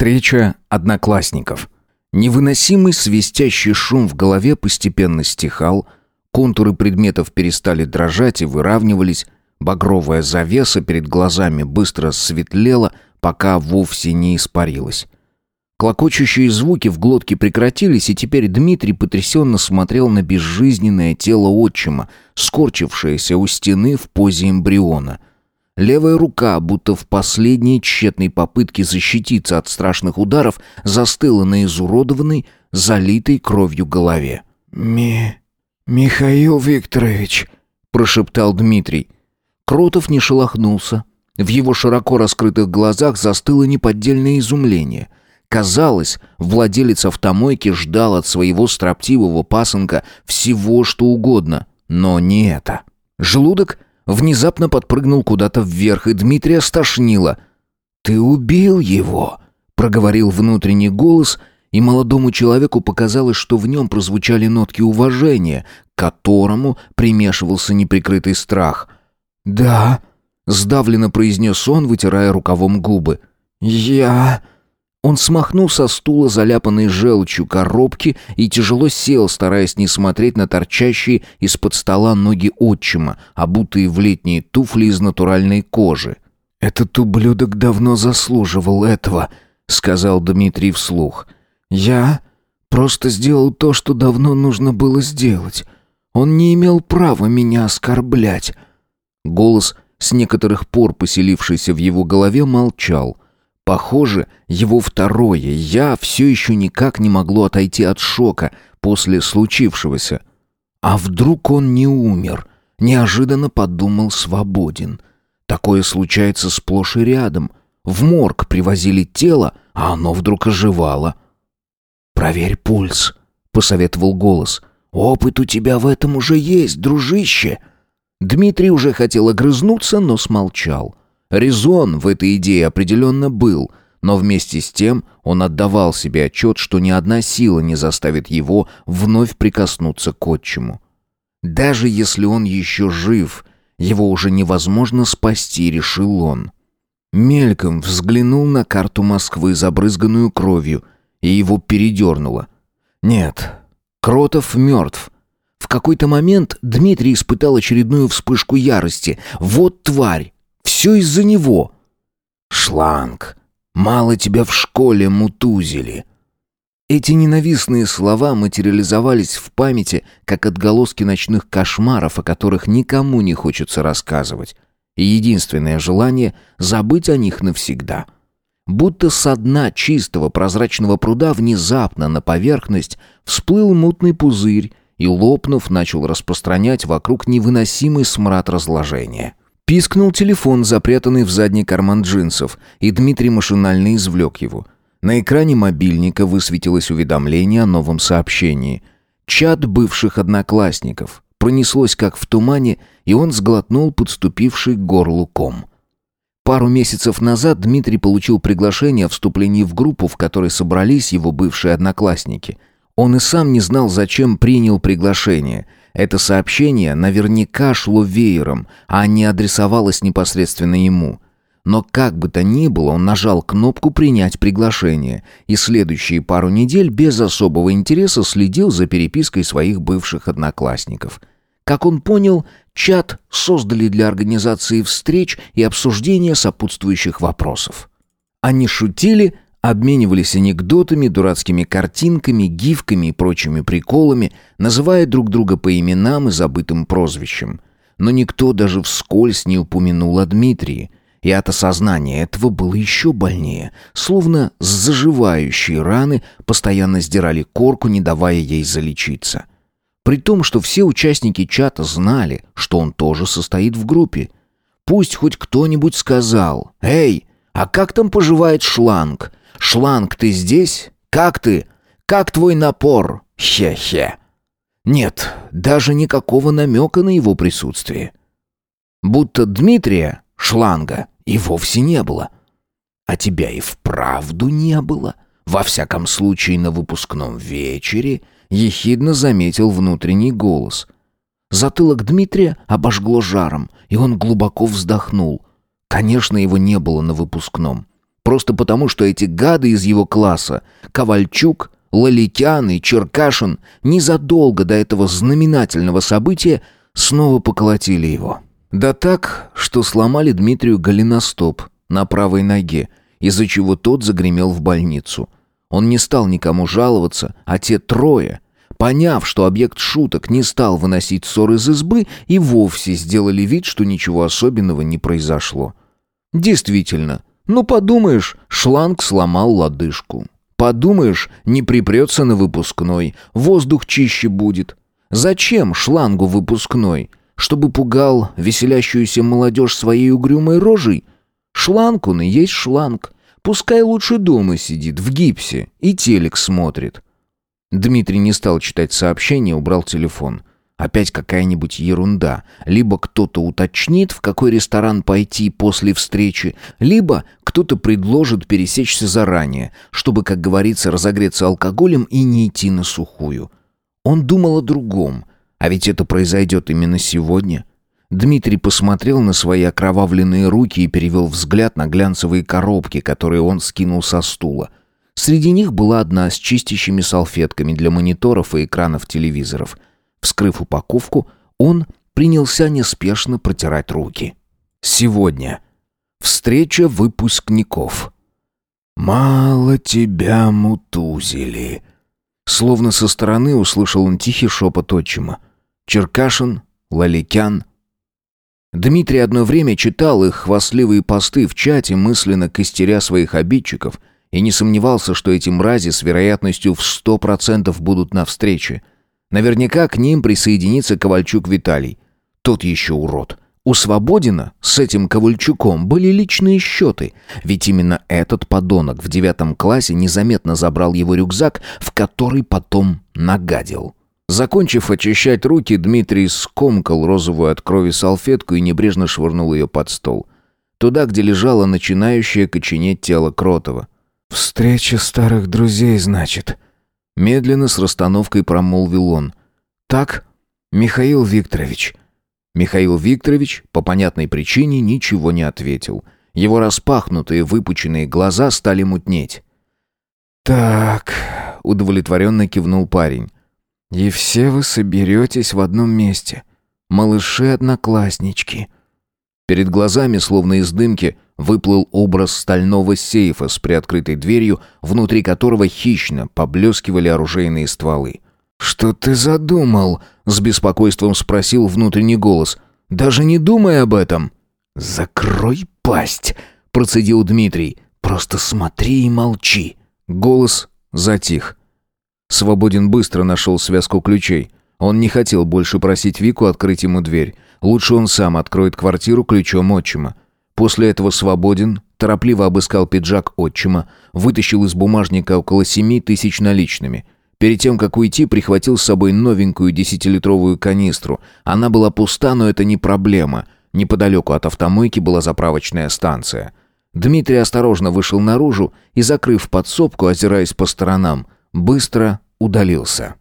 Встреча одноклассников. Невыносимый свистящий шум в голове постепенно стихал, контуры предметов перестали дрожать и выравнивались, багровая завеса перед глазами быстро светлела, пока вовсе не испарилась. Клокочущие звуки в глотке прекратились, и теперь Дмитрий потрясенно смотрел на безжизненное тело отчима, скорчившееся у стены в позе эмбриона. Левая рука, будто в последней тщетной попытке защититься от страшных ударов, застыла на изуродованной, залитой кровью голове. «Ми... Михаил Викторович», — прошептал Дмитрий. Кротов не шелохнулся. В его широко раскрытых глазах застыло неподдельное изумление — Казалось, владелец автомойки ждал от своего строптивого пасынка всего, что угодно, но не это. Желудок внезапно подпрыгнул куда-то вверх, и Дмитрия стошнило. «Ты убил его!» — проговорил внутренний голос, и молодому человеку показалось, что в нем прозвучали нотки уважения, к которому примешивался неприкрытый страх. «Да», — сдавленно произнес он, вытирая рукавом губы. «Я...» Он смахнул со стула заляпанной желчью коробки и тяжело сел, стараясь не смотреть на торчащие из-под стола ноги отчима, обутые в летние туфли из натуральной кожи. «Этот ублюдок давно заслуживал этого», — сказал Дмитрий вслух. «Я просто сделал то, что давно нужно было сделать. Он не имел права меня оскорблять». Голос, с некоторых пор поселившийся в его голове, молчал — Похоже, его второе «я» все еще никак не могло отойти от шока после случившегося. А вдруг он не умер? Неожиданно подумал свободен. Такое случается сплошь и рядом. В морг привозили тело, а оно вдруг оживало. «Проверь пульс», — посоветовал голос. «Опыт у тебя в этом уже есть, дружище». Дмитрий уже хотел огрызнуться, но смолчал. Резон в этой идее определенно был, но вместе с тем он отдавал себе отчет, что ни одна сила не заставит его вновь прикоснуться к отчиму. Даже если он еще жив, его уже невозможно спасти, решил он. Мельком взглянул на карту Москвы, забрызганную кровью, и его передернуло. Нет, Кротов мертв. В какой-то момент Дмитрий испытал очередную вспышку ярости. Вот тварь! Все из-за него. Шланг. Мало тебя в школе мутузили. Эти ненавистные слова материализовались в памяти, как отголоски ночных кошмаров, о которых никому не хочется рассказывать. И единственное желание — забыть о них навсегда. Будто со дна чистого прозрачного пруда внезапно на поверхность всплыл мутный пузырь и, лопнув, начал распространять вокруг невыносимый смрад разложения. Пискнул телефон, запрятанный в задний карман джинсов, и Дмитрий машинально извлек его. На экране мобильника высветилось уведомление о новом сообщении. Чат бывших одноклассников. Пронеслось как в тумане, и он сглотнул подступивший к горлу ком. Пару месяцев назад Дмитрий получил приглашение о вступлении в группу, в которой собрались его бывшие одноклассники. Он и сам не знал, зачем принял приглашение – это сообщение наверняка шло веером, а не адресовалось непосредственно ему. Но как бы то ни было, он нажал кнопку «Принять приглашение» и следующие пару недель без особого интереса следил за перепиской своих бывших одноклассников. Как он понял, чат создали для организации встреч и обсуждения сопутствующих вопросов. Они шутили, обменивались анекдотами, дурацкими картинками, гифками и прочими приколами, называя друг друга по именам и забытым прозвищам. Но никто даже вскользь не упомянул о Дмитрии. И от осознания этого было еще больнее. Словно с заживающей раны постоянно сдирали корку, не давая ей залечиться. При том, что все участники чата знали, что он тоже состоит в группе. Пусть хоть кто-нибудь сказал «Эй, а как там поживает шланг?» «Шланг, ты здесь? Как ты? Как твой напор? Хе-хе!» Нет, даже никакого намека на его присутствие. Будто Дмитрия, шланга, и вовсе не было. А тебя и вправду не было. Во всяком случае, на выпускном вечере ехидно заметил внутренний голос. Затылок Дмитрия обожгло жаром, и он глубоко вздохнул. Конечно, его не было на выпускном. Просто потому, что эти гады из его класса, Ковальчук, Лаликян и Черкашин, незадолго до этого знаменательного события снова поколотили его. Да так, что сломали Дмитрию голеностоп на правой ноге, из-за чего тот загремел в больницу. Он не стал никому жаловаться, а те трое, поняв, что объект шуток не стал выносить ссор из избы, и вовсе сделали вид, что ничего особенного не произошло. Действительно, ну подумаешь, шланг сломал лодыжку. Подумаешь, не припрется на выпускной, воздух чище будет. Зачем шлангу выпускной? Чтобы пугал веселящуюся молодежь своей угрюмой рожей? Шланг он и есть шланг. Пускай лучше дома сидит, в гипсе, и телек смотрит. Дмитрий не стал читать сообщение, убрал телефон. Опять какая-нибудь ерунда. Либо кто-то уточнит, в какой ресторан пойти после встречи, либо кто-то предложит пересечься заранее, чтобы, как говорится, разогреться алкоголем и не идти на сухую. Он думал о другом. А ведь это произойдет именно сегодня. Дмитрий посмотрел на свои окровавленные руки и перевел взгляд на глянцевые коробки, которые он скинул со стула. Среди них была одна с чистящими салфетками для мониторов и экранов телевизоров – Вскрыв упаковку, он принялся неспешно протирать руки. Сегодня. Встреча выпускников. «Мало тебя мутузили». Словно со стороны услышал он тихий шепот отчима. Черкашин, Лаликян. Дмитрий одно время читал их хвастливые посты в чате, мысленно костеря своих обидчиков, и не сомневался, что эти мрази с вероятностью в сто процентов будут на встрече. Наверняка к ним присоединится Ковальчук Виталий. Тот еще урод. У Свободина с этим Ковальчуком были личные счеты, ведь именно этот подонок в девятом классе незаметно забрал его рюкзак, в который потом нагадил. Закончив очищать руки, Дмитрий скомкал розовую от крови салфетку и небрежно швырнул ее под стол. Туда, где лежало начинающее коченеть тело Кротова. «Встреча старых друзей, значит», Медленно с расстановкой промолвил он. «Так, Михаил Викторович». Михаил Викторович по понятной причине ничего не ответил. Его распахнутые выпученные глаза стали мутнеть. «Так», — удовлетворенно кивнул парень. «И все вы соберетесь в одном месте. Малыши-однокласснички». Перед глазами, словно из дымки, выплыл образ стального сейфа с приоткрытой дверью, внутри которого хищно поблескивали оружейные стволы. «Что ты задумал?» — с беспокойством спросил внутренний голос. «Даже не думай об этом». «Закрой пасть!» — процедил Дмитрий. «Просто смотри и молчи». Голос затих. Свободин быстро нашел связку ключей. Он не хотел больше просить Вику открыть ему дверь. Лучше он сам откроет квартиру ключом отчима. После этого свободен, торопливо обыскал пиджак отчима, вытащил из бумажника около семи тысяч наличными. Перед тем, как уйти, прихватил с собой новенькую десятилитровую канистру. Она была пуста, но это не проблема. Неподалеку от автомойки была заправочная станция. Дмитрий осторожно вышел наружу и, закрыв подсобку, озираясь по сторонам, быстро удалился.